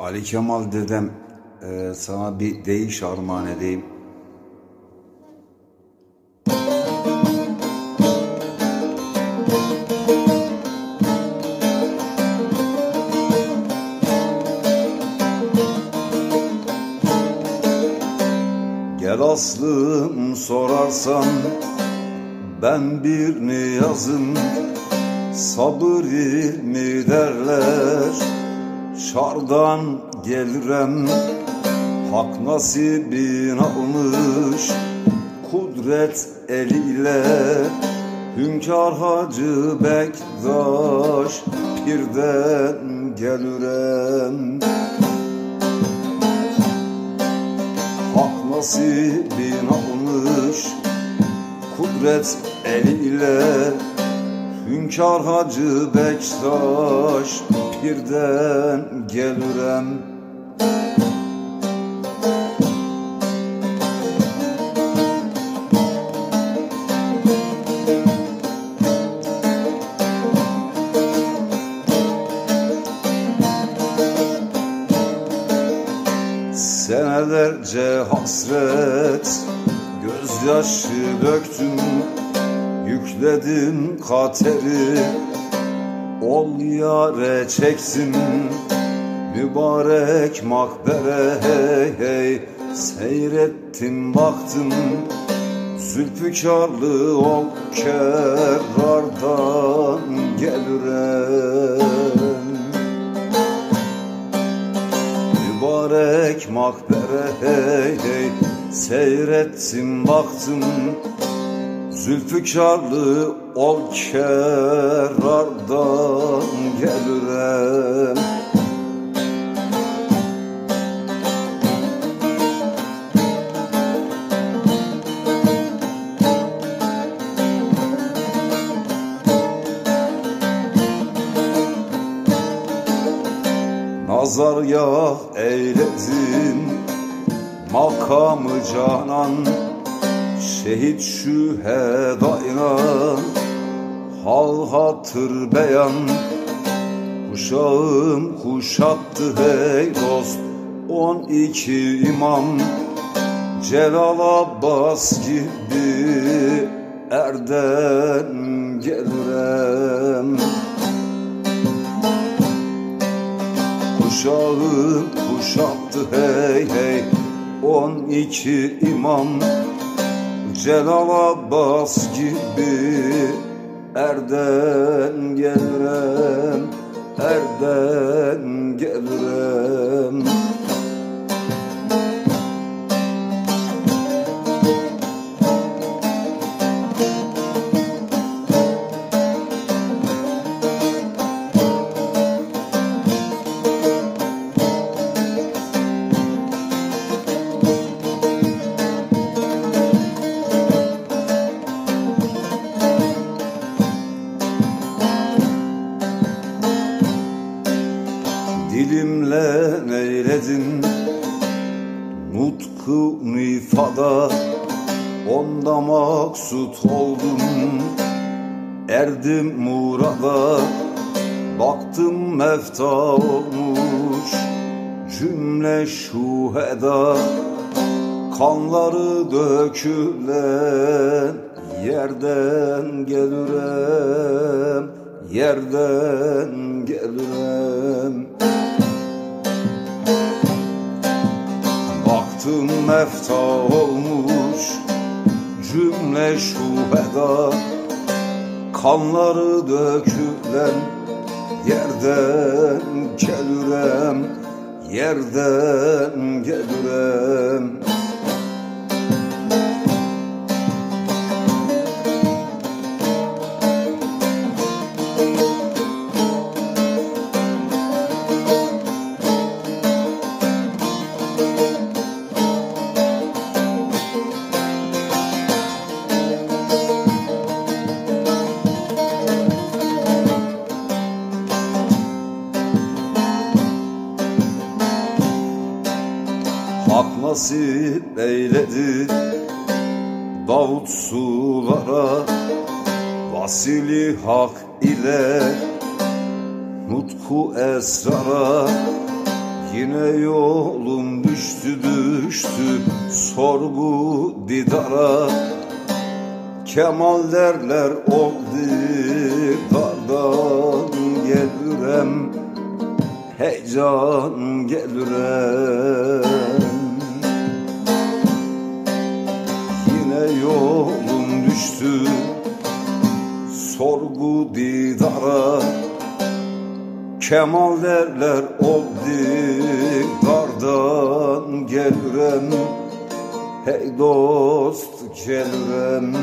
Ali Kemal dedem e, sana bir deyiş armağan edeyim. Gel aslım sorarsan ben bir niyazım Sabır ilmi derler Şardan gelirem Hak nasibin almış. Kudret eliyle Hünkar Hacı Bektaş Pirden gelirem. Hak nasibin almış Kudret eliyle Hünkar Hacı Bektaş Pirden gelirem Senelerce hasret Gözyaşı döktüm Yükledim kateri. Ol yare çeksin. Mübarek makbere. Hey hey Seyrettim baktım. Zülfükarlı ol kerrardan gelirem Mübarek makbere. Hey hey Seyrettim baktım Zülfükarlı ol kerardan gelirem Nazar ya eyledin makamı canan Şehit şühedayına hal hatır beyan. Kuşağım kuşattı hey dost on iki imam. Celal Abbas gibi erden gelirem Kuşağım kuşattı hey hey on iki imam Celal Abbas gibi erden gelirem erden gelirem nifada Onda maksut oldum. Erdim murada Baktım mefta olmuş. Cümle şuheda Kanları dökülen Yerden gelirem Yerden gelirem mefta olmuş cümle şubeda Kanları dökülen yerden gelürem Yerden gelürem nasip eyledi Davut sulara Vasili hak ile Nutku esrara. Yine yolum düştü düştü sorgu didara. Kemal derler oldu dardan gelirem Heyecan gelirem Yolum düştü. Sorgu didara Kemal derler oldu dardan gelirem Hey dost gelirem